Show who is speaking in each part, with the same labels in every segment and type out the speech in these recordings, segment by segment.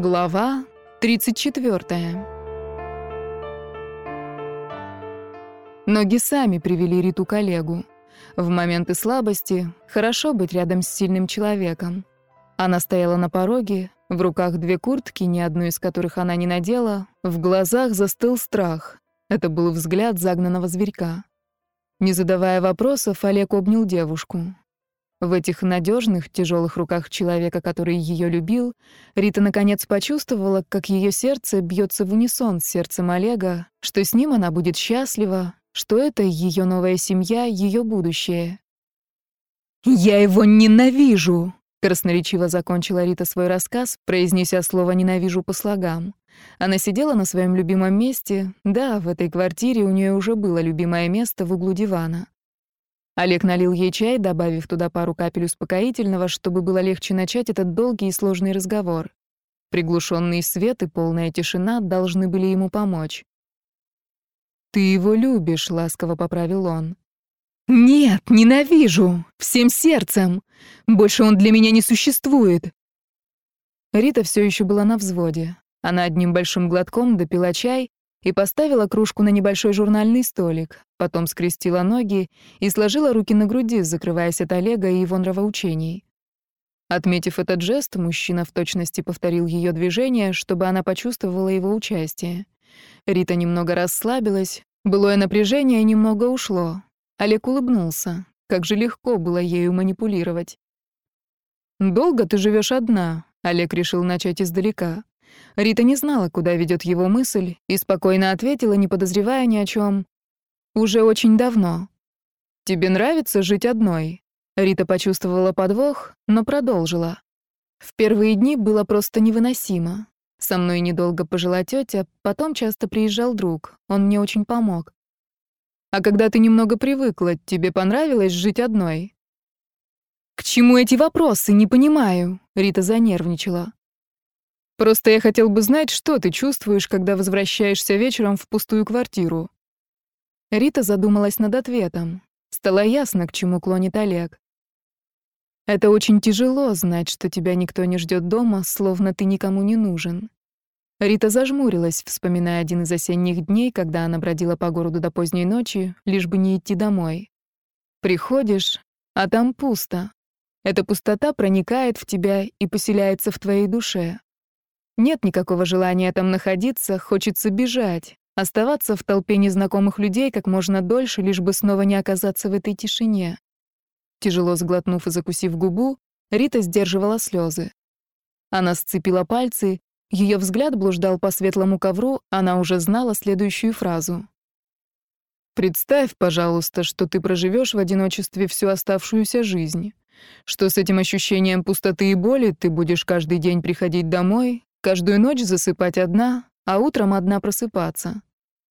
Speaker 1: Глава 34. Ноги сами привели Риту коллегу. В моменты слабости хорошо быть рядом с сильным человеком. Она стояла на пороге, в руках две куртки, ни одну из которых она не надела, в глазах застыл страх. Это был взгляд загнанного зверька. Не задавая вопросов, Олег обнял девушку. В этих надежных, тяжелых руках человека, который ее любил, Рита наконец почувствовала, как ее сердце бьется в унисон с сердцем Олега, что с ним она будет счастлива, что это ее новая семья, ее будущее. «Я его ненавижу!» — красноречиво закончила Рита свой рассказ, произнеся слово «ненавижу» по слогам. Она сидела на своем любимом месте. Да, в этой квартире у нее уже было любимое место в углу дивана. Олег налил ей чай, добавив туда пару капель успокоительного, чтобы было легче начать этот долгий и сложный разговор. Приглушенный свет и полная тишина должны были ему помочь. «Ты его любишь», — ласково поправил он. «Нет, ненавижу! Всем сердцем! Больше он для меня не существует!» Рита все еще была на взводе. Она одним большим глотком допила чай и поставила кружку на небольшой журнальный столик, потом скрестила ноги и сложила руки на груди, закрываясь от Олега и его нравоучений. Отметив этот жест, мужчина в точности повторил ее движение, чтобы она почувствовала его участие. Рита немного расслабилась, былое напряжение немного ушло. Олег улыбнулся. Как же легко было ею манипулировать. «Долго ты живешь одна?» — Олег решил начать издалека. Рита не знала, куда ведет его мысль, и спокойно ответила, не подозревая ни о чем. «Уже очень давно. Тебе нравится жить одной?» Рита почувствовала подвох, но продолжила. В первые дни было просто невыносимо. Со мной недолго пожила тетя, потом часто приезжал друг. Он мне очень помог. А когда ты немного привыкла, тебе понравилось жить одной? К чему эти вопросы, не понимаю, Рита занервничала. Просто я хотел бы знать, что ты чувствуешь, когда возвращаешься вечером в пустую квартиру. Рита задумалась над ответом. Стало ясно, к чему клонит Олег. Это очень тяжело знать, что тебя никто не ждет дома, словно ты никому не нужен. Рита зажмурилась, вспоминая один из осенних дней, когда она бродила по городу до поздней ночи, лишь бы не идти домой. Приходишь, а там пусто. Эта пустота проникает в тебя и поселяется в твоей душе. Нет никакого желания там находиться, хочется бежать, оставаться в толпе незнакомых людей как можно дольше, лишь бы снова не оказаться в этой тишине. Тяжело сглотнув и закусив губу, Рита сдерживала слезы. Она сцепила пальцы, ее взгляд блуждал по светлому ковру, она уже знала следующую фразу. «Представь, пожалуйста, что ты проживешь в одиночестве всю оставшуюся жизнь, что с этим ощущением пустоты и боли ты будешь каждый день приходить домой, Каждую ночь засыпать одна, а утром одна просыпаться.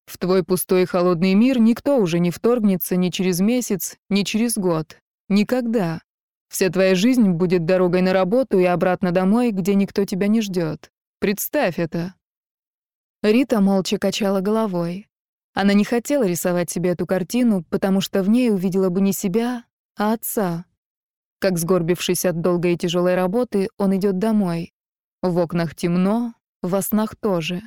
Speaker 1: В твой пустой холодный мир никто уже не вторгнется ни через месяц, ни через год. Никогда. Вся твоя жизнь будет дорогой на работу и обратно домой, где никто тебя не ждет. Представь это. Рита молча качала головой. Она не хотела рисовать себе эту картину, потому что в ней увидела бы не себя, а отца. Как сгорбившись от долгой и тяжелой работы, он идет домой. В окнах темно, во снах тоже.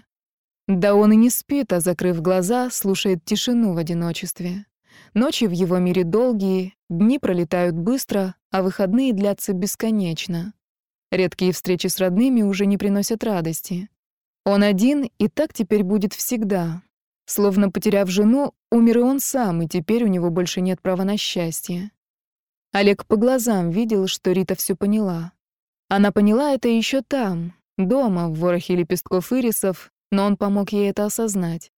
Speaker 1: Да он и не спит, а, закрыв глаза, слушает тишину в одиночестве. Ночи в его мире долгие, дни пролетают быстро, а выходные длятся бесконечно. Редкие встречи с родными уже не приносят радости. Он один, и так теперь будет всегда. Словно потеряв жену, умер и он сам, и теперь у него больше нет права на счастье. Олег по глазам видел, что Рита все поняла. Она поняла это еще там, дома, в ворохе лепестков ирисов, но он помог ей это осознать.